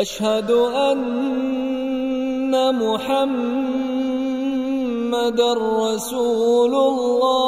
أشهد أن محمد رسول الله.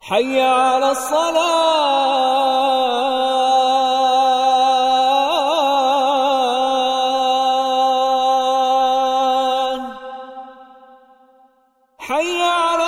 حي على الصلاة. حي على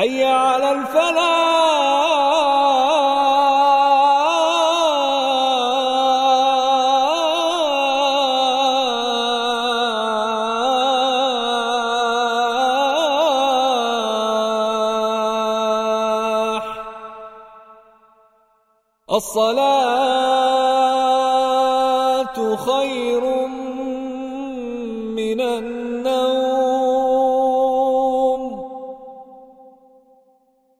حي على الفلاح. الصلاة خير